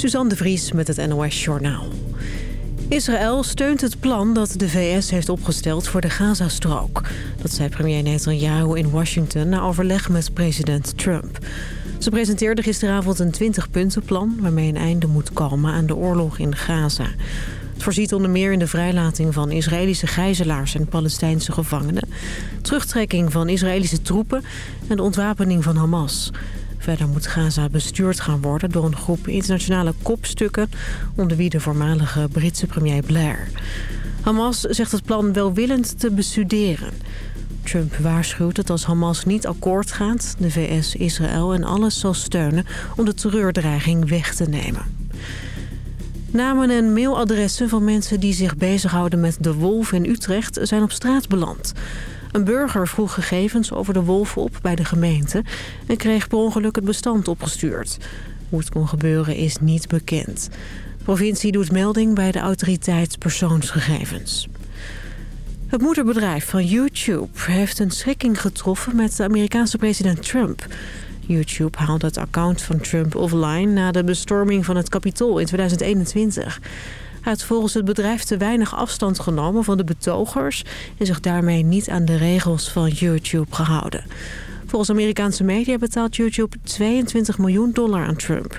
Suzanne de Vries met het NOS Journaal. Israël steunt het plan dat de VS heeft opgesteld voor de Gazastrook. Dat zei premier Netanyahu in Washington na overleg met president Trump. Ze presenteerde gisteravond een 20-puntenplan... waarmee een einde moet komen aan de oorlog in Gaza. Het voorziet onder meer in de vrijlating van Israëlische gijzelaars en Palestijnse gevangenen... terugtrekking van Israëlische troepen en de ontwapening van Hamas... Verder moet Gaza bestuurd gaan worden door een groep internationale kopstukken... onder wie de voormalige Britse premier Blair. Hamas zegt het plan welwillend te bestuderen. Trump waarschuwt dat als Hamas niet akkoord gaat... de VS, Israël en alles zal steunen om de terreurdreiging weg te nemen. Namen en mailadressen van mensen die zich bezighouden met de wolf in Utrecht zijn op straat beland. Een burger vroeg gegevens over de wolf op bij de gemeente... en kreeg per ongeluk het bestand opgestuurd. Hoe het kon gebeuren is niet bekend. De provincie doet melding bij de autoriteit persoonsgegevens. Het moederbedrijf van YouTube heeft een schikking getroffen met de Amerikaanse president Trump. YouTube haalde het account van Trump offline na de bestorming van het Capitool in 2021. Hij had volgens het bedrijf te weinig afstand genomen van de betogers... en zich daarmee niet aan de regels van YouTube gehouden. Volgens Amerikaanse media betaalt YouTube 22 miljoen dollar aan Trump.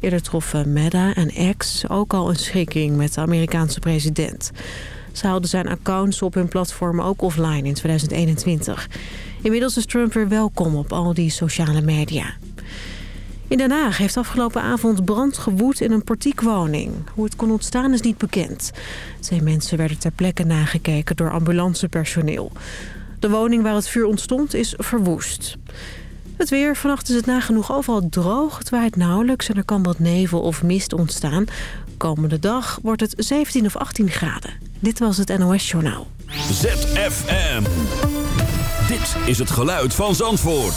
Eerder troffen Meta en X ook al een schikking met de Amerikaanse president. Ze haalden zijn accounts op hun platform ook offline in 2021. Inmiddels is Trump weer welkom op al die sociale media. In Den Haag heeft afgelopen avond brand gewoed in een portiekwoning. Hoe het kon ontstaan is niet bekend. Twee mensen werden ter plekke nagekeken door ambulancepersoneel. De woning waar het vuur ontstond is verwoest. Het weer. Vannacht is het nagenoeg overal droog. Het waait nauwelijks en er kan wat nevel of mist ontstaan. Komende dag wordt het 17 of 18 graden. Dit was het NOS Journaal. ZFM. Dit is het geluid van Zandvoort.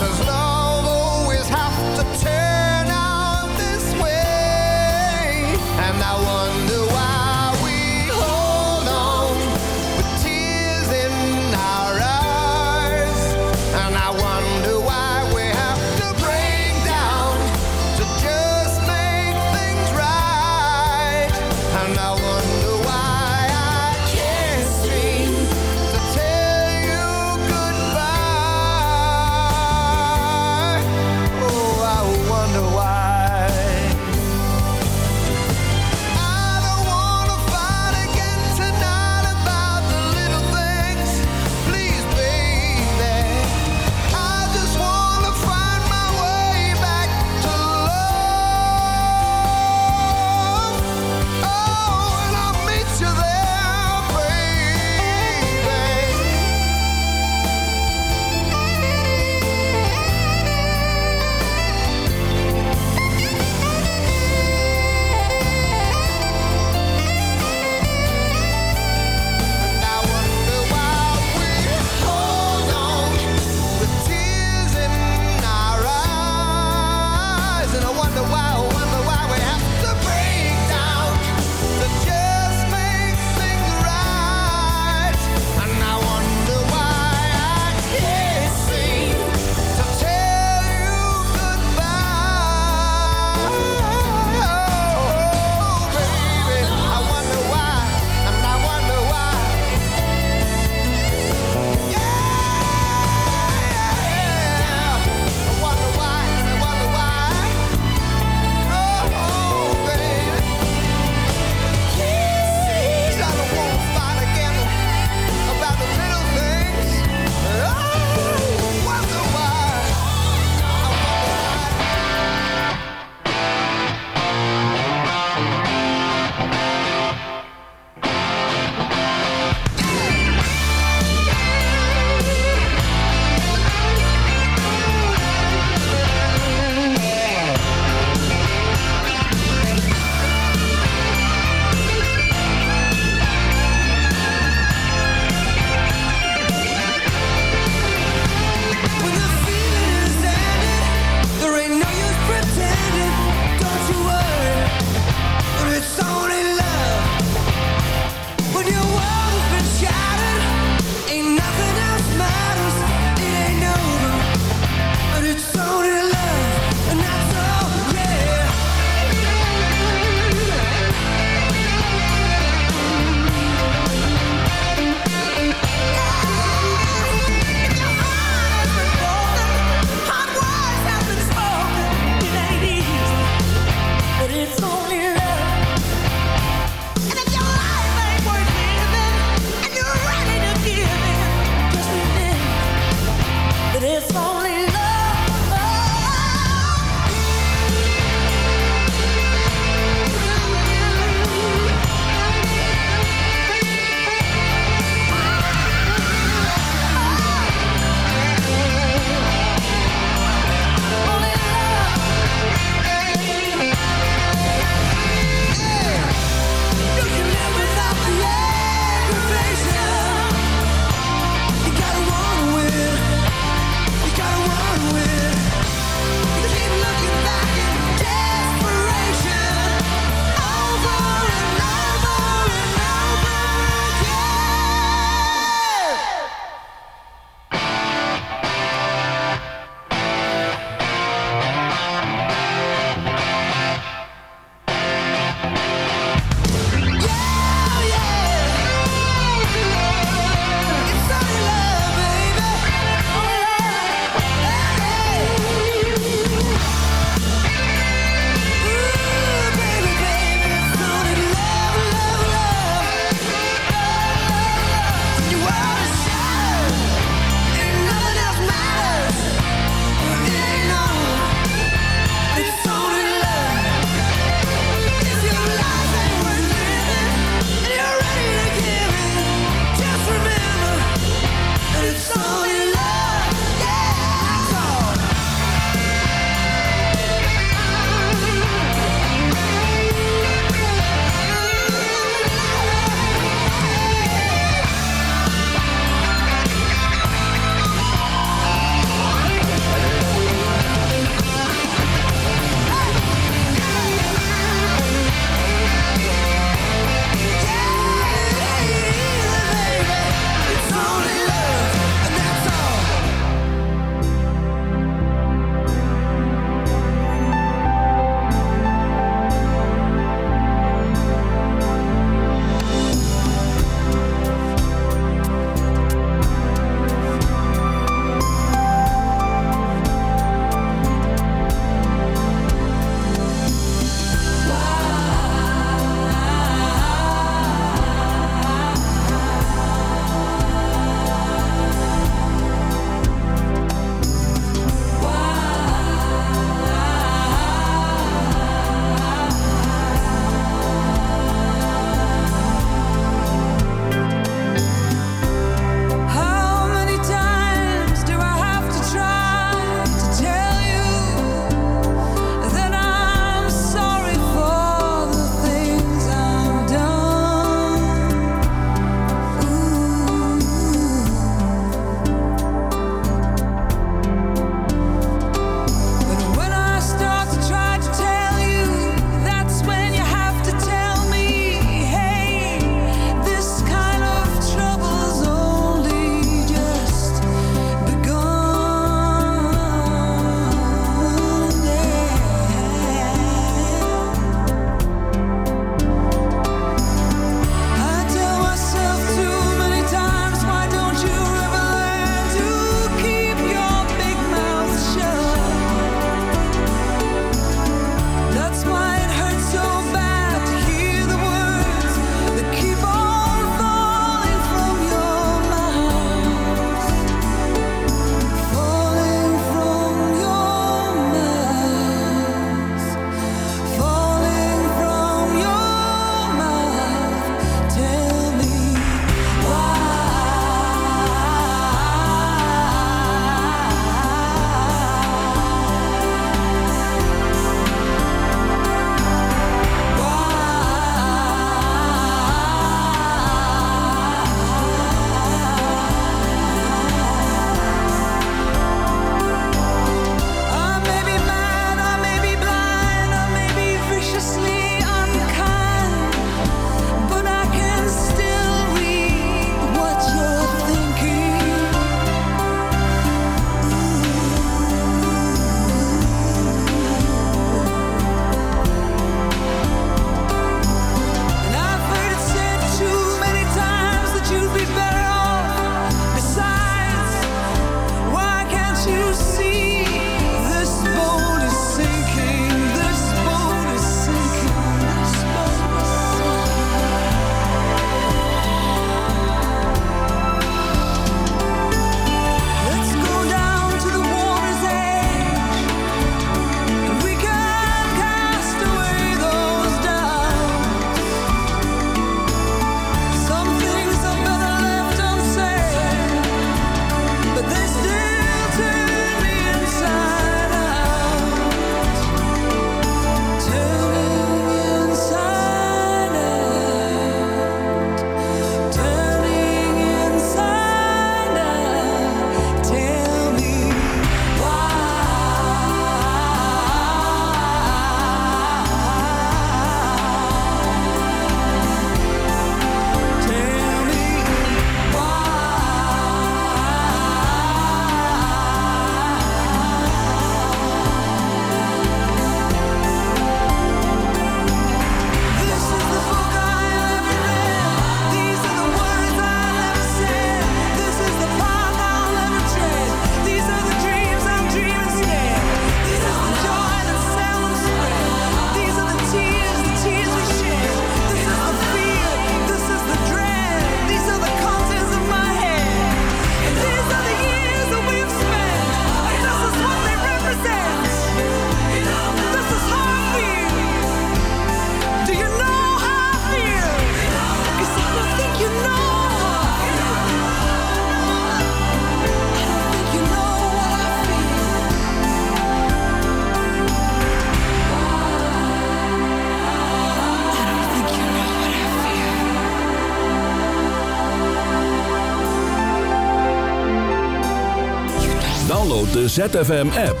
ZFM-app.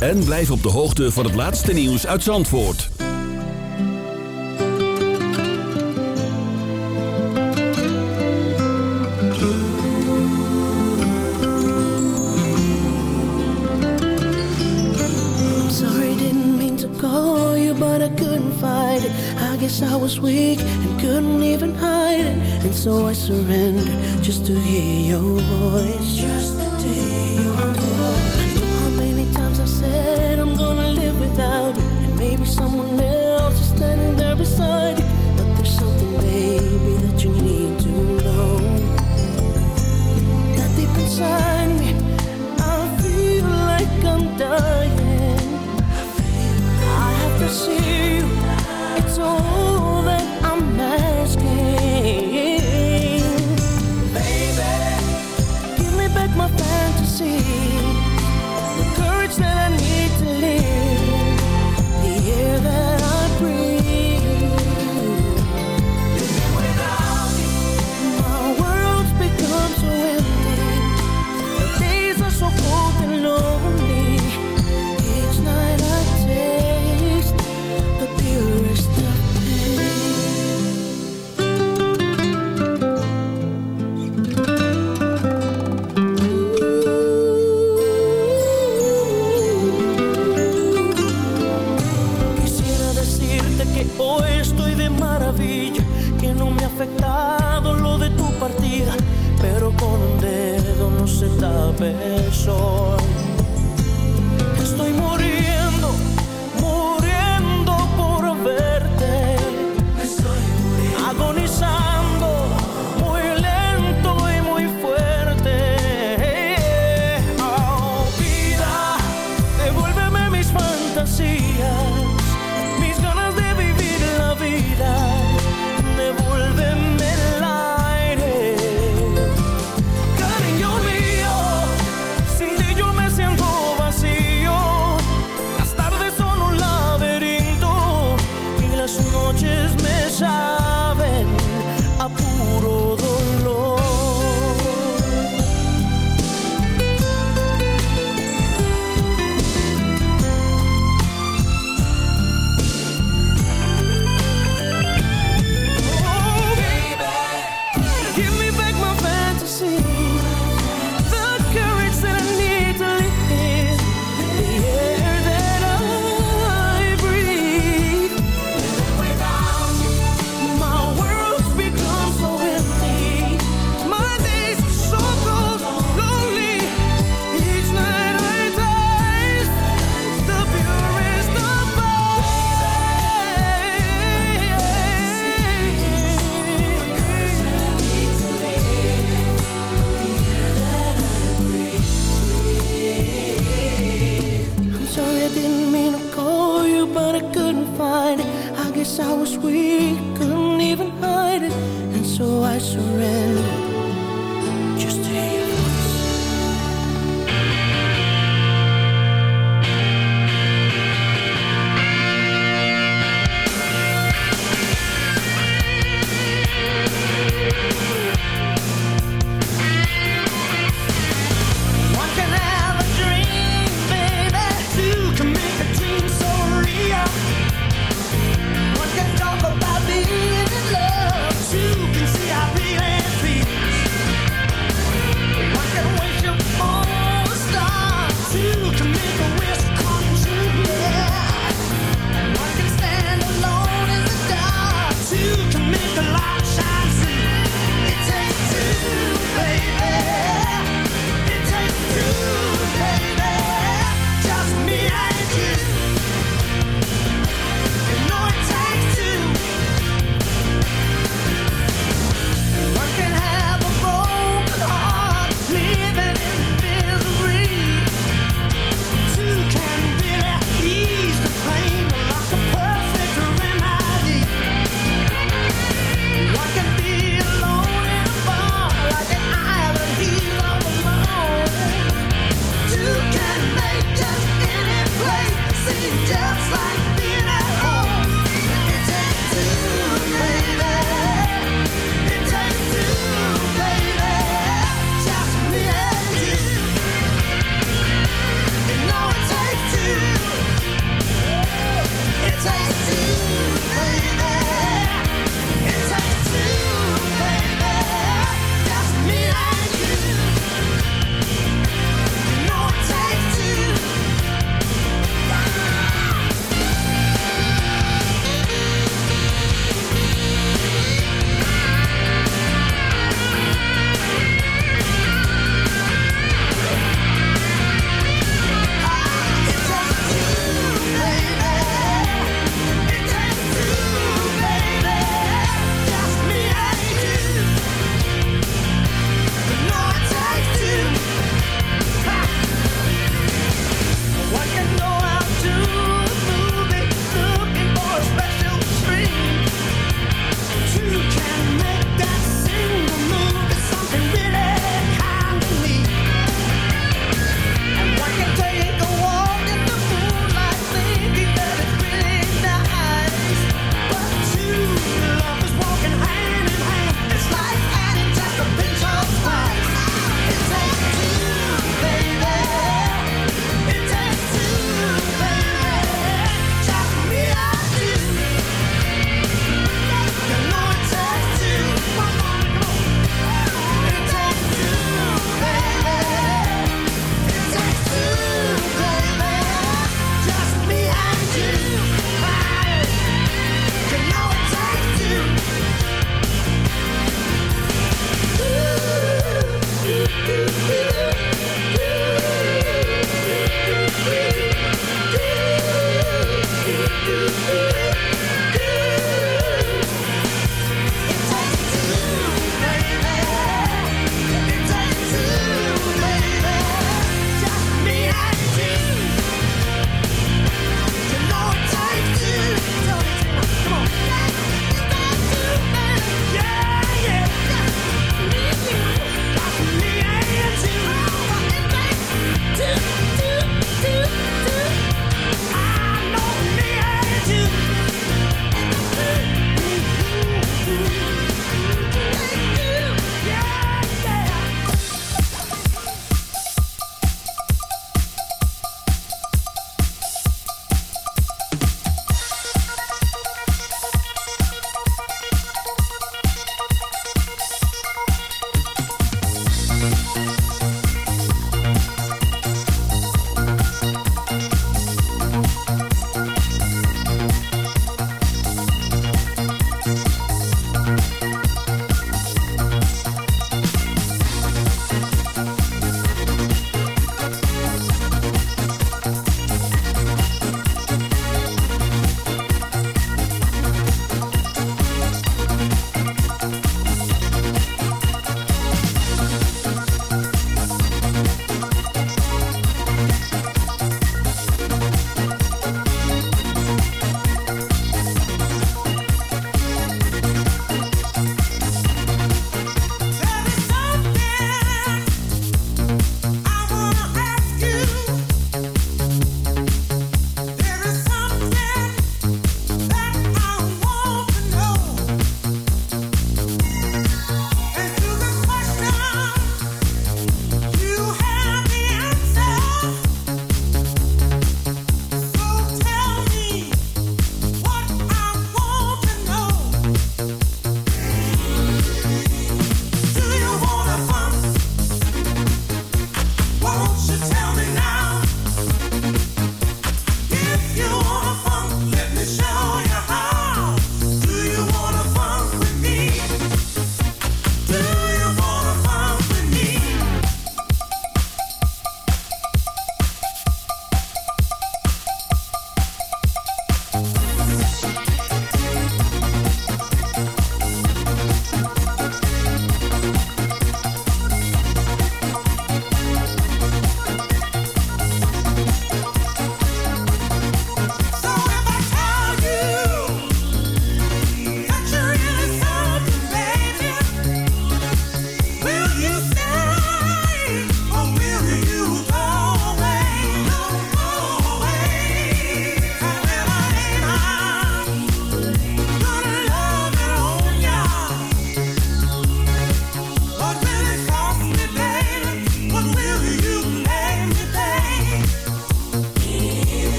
En blijf op de hoogte van het laatste nieuws uit Zandvoort. Sorry, didn't mean to call you, but I couldn't find it. I guess I was weak and couldn't even hide it. And so I surrendered just to hear your voice. Just bed.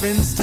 difference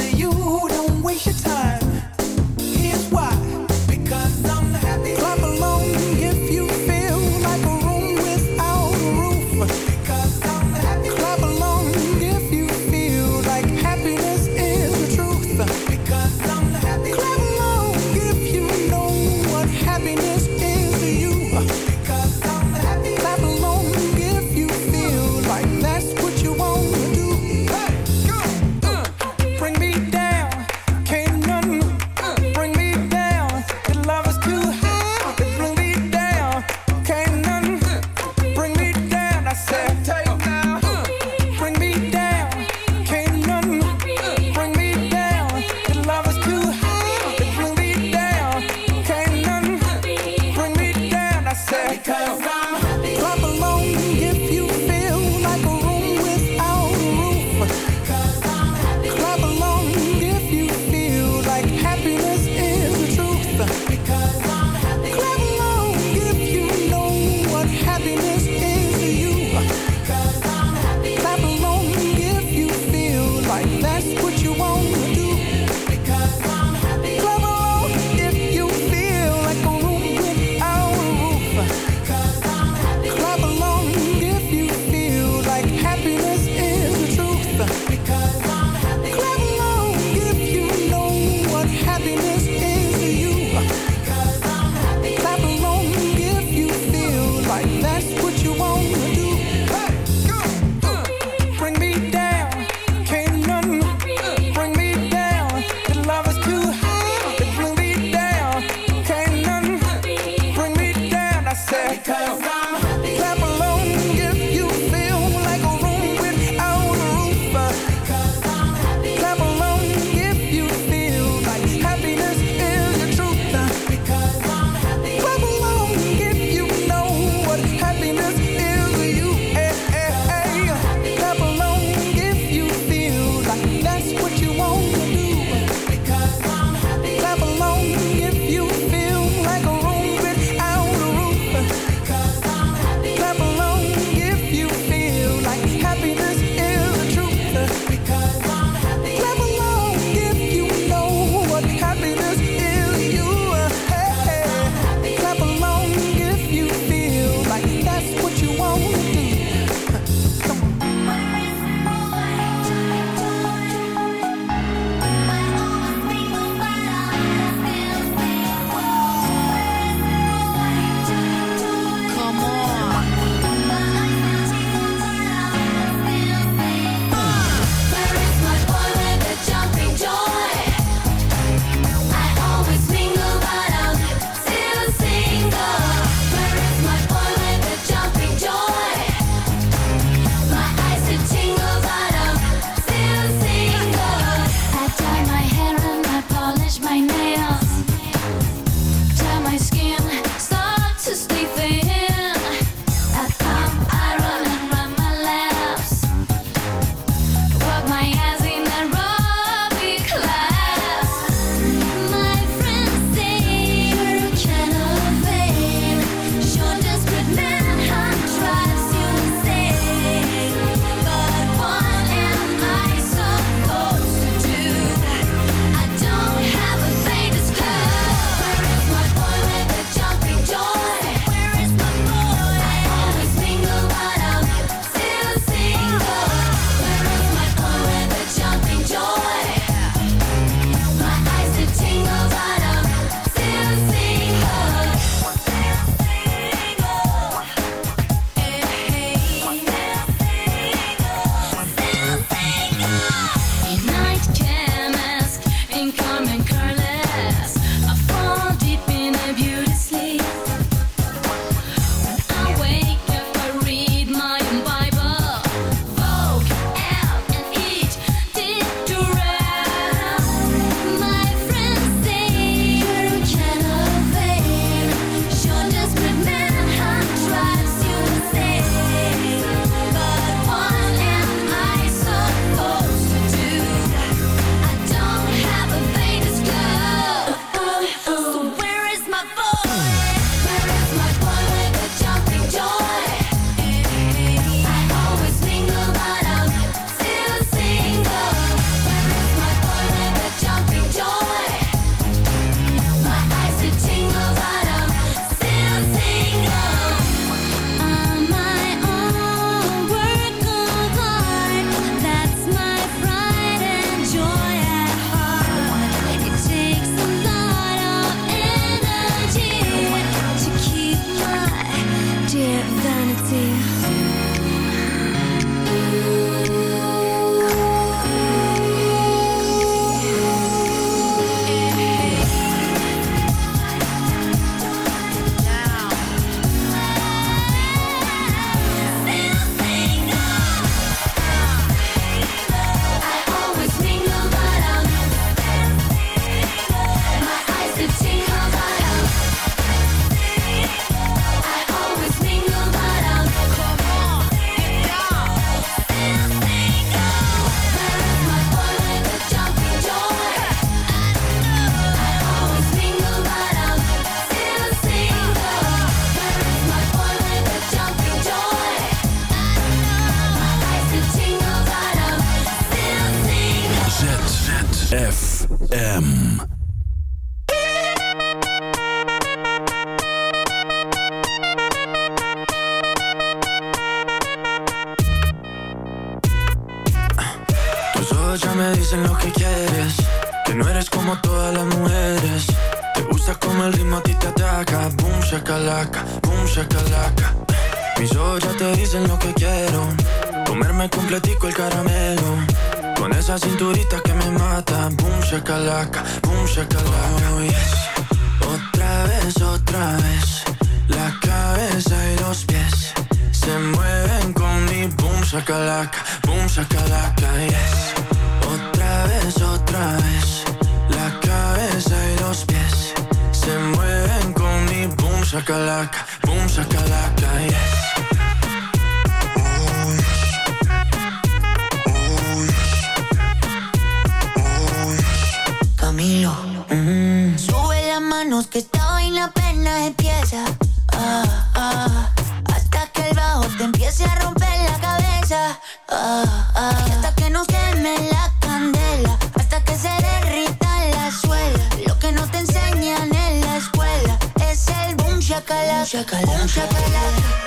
Hasta que nos queme la candela, hasta que se derrita la suela. Lo que no te enseñan en la escuela es el boom shakalaka. Boom.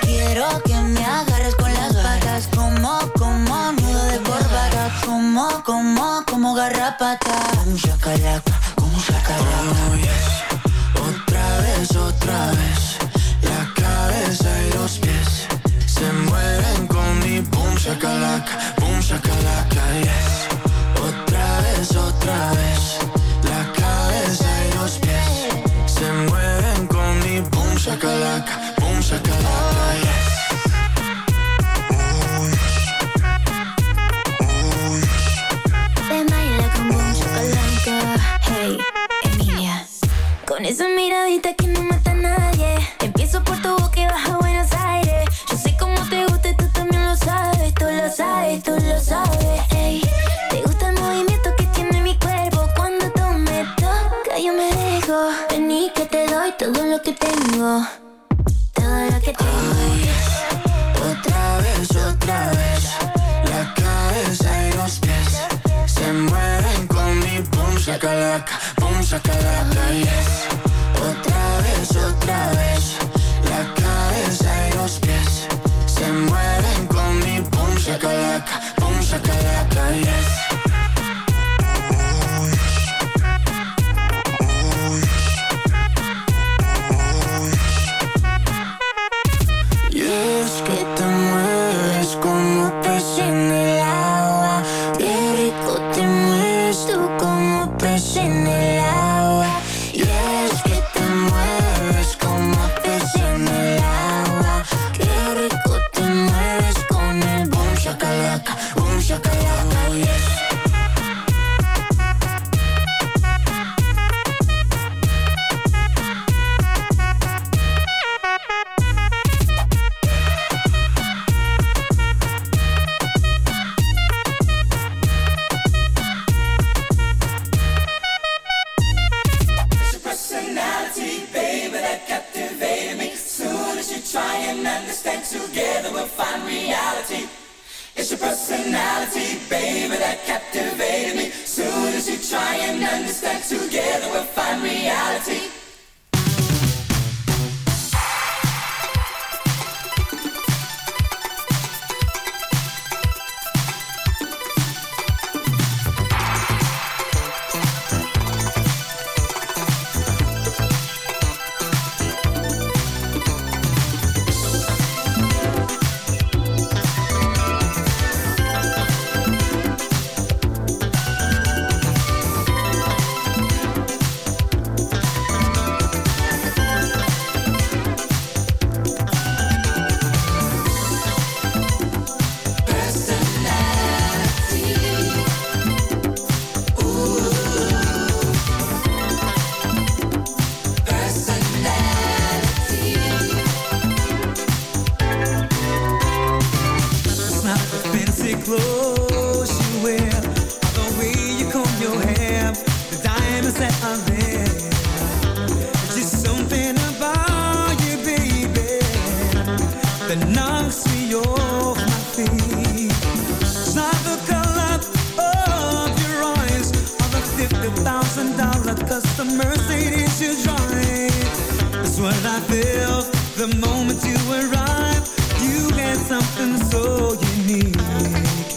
Quiero que me agarres con las patas, como, como nudo de corbata, como, como, como garrapata. Boom shakalaka, boom shakalaka. Oh, yes. Otra vez, otra vez Pum shakalaka, boom shakalaka, yes. Otra vez, otra vez. La cabeza y los pies Se mueven con mi boom shakalaka, boom shakalaka, yes. Hey, Emilia. Con esa miradita que no me la la la yes. thousand dollar custom Mercedes you drive. It's what I feel the moment you arrive. You had something so unique.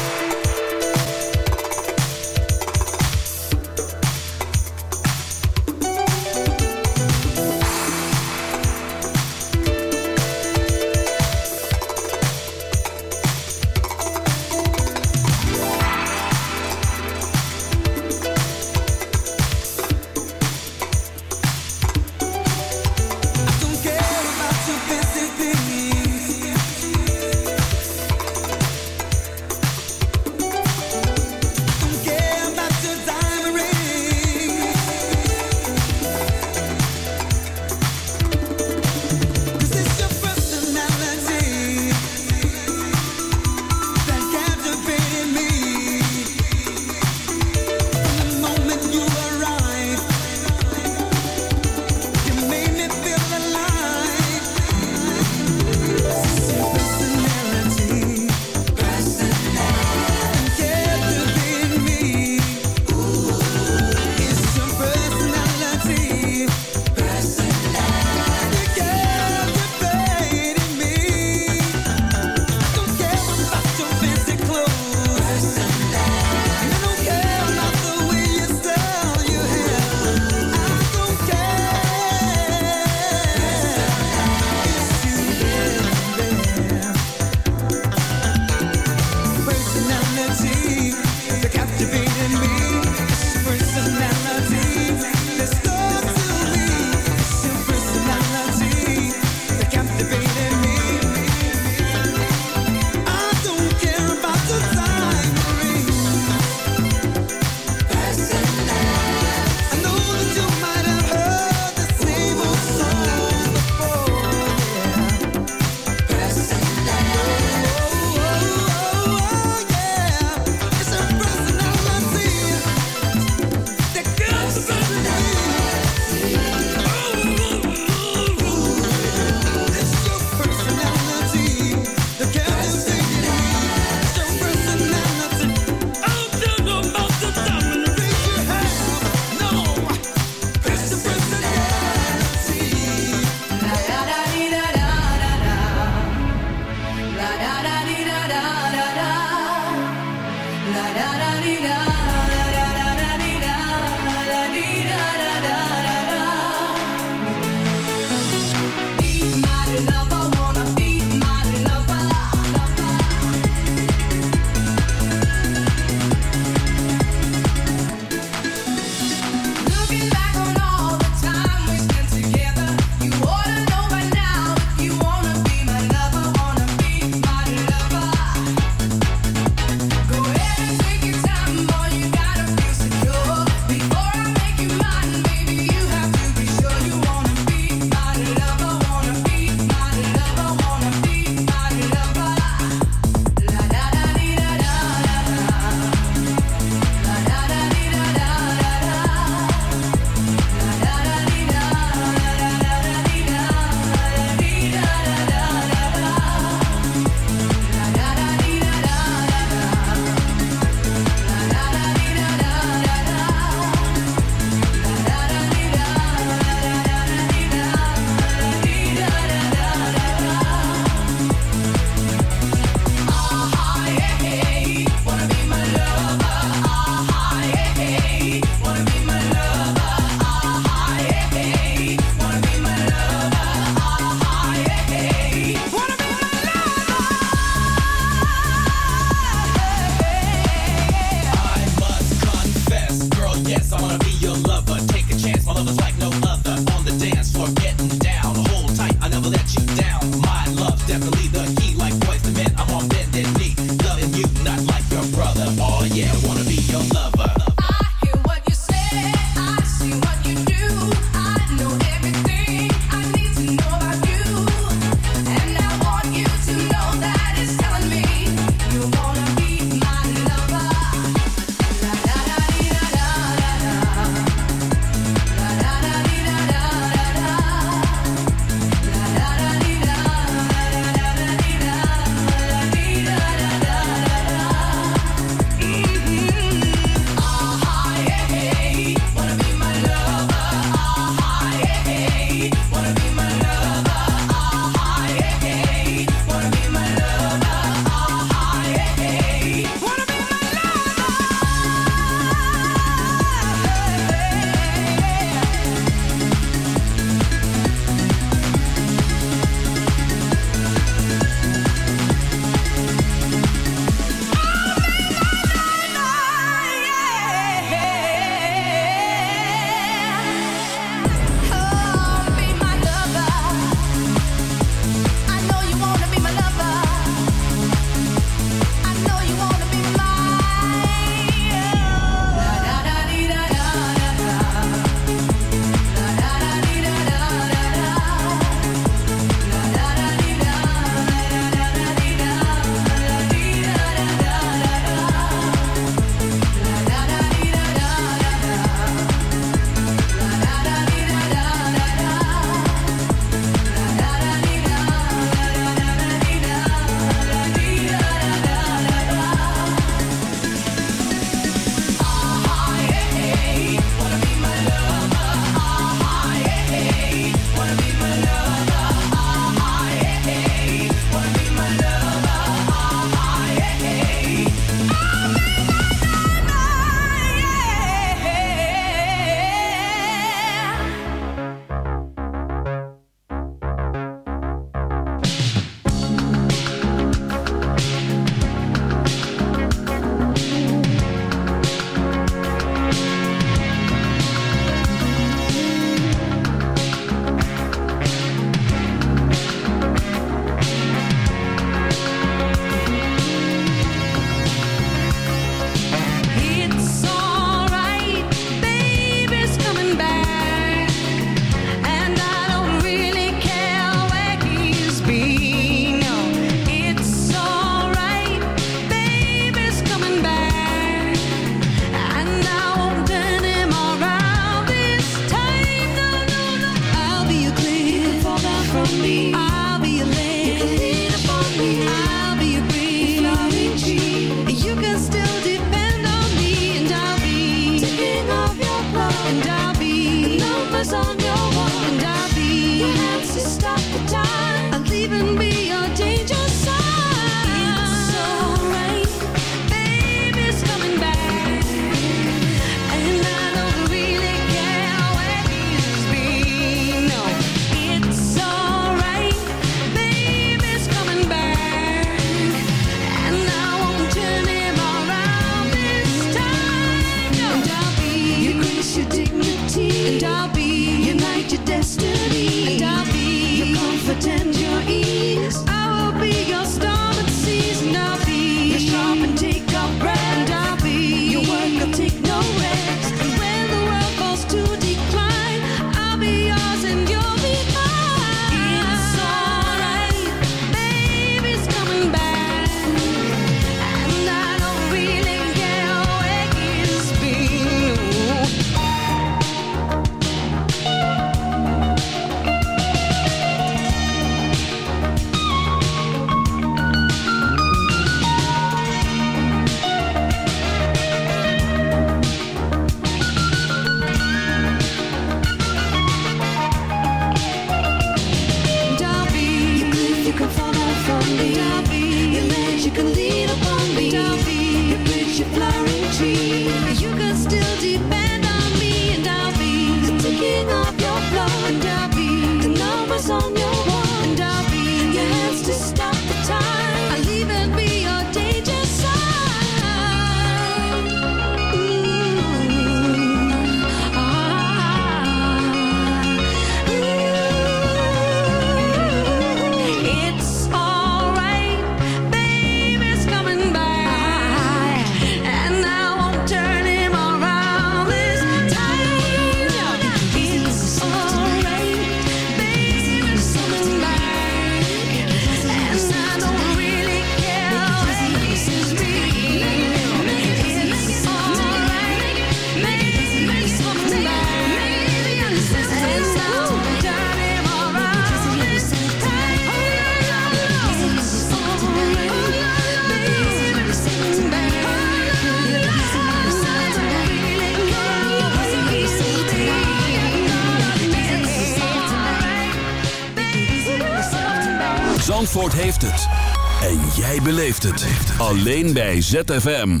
Alleen bij ZFM.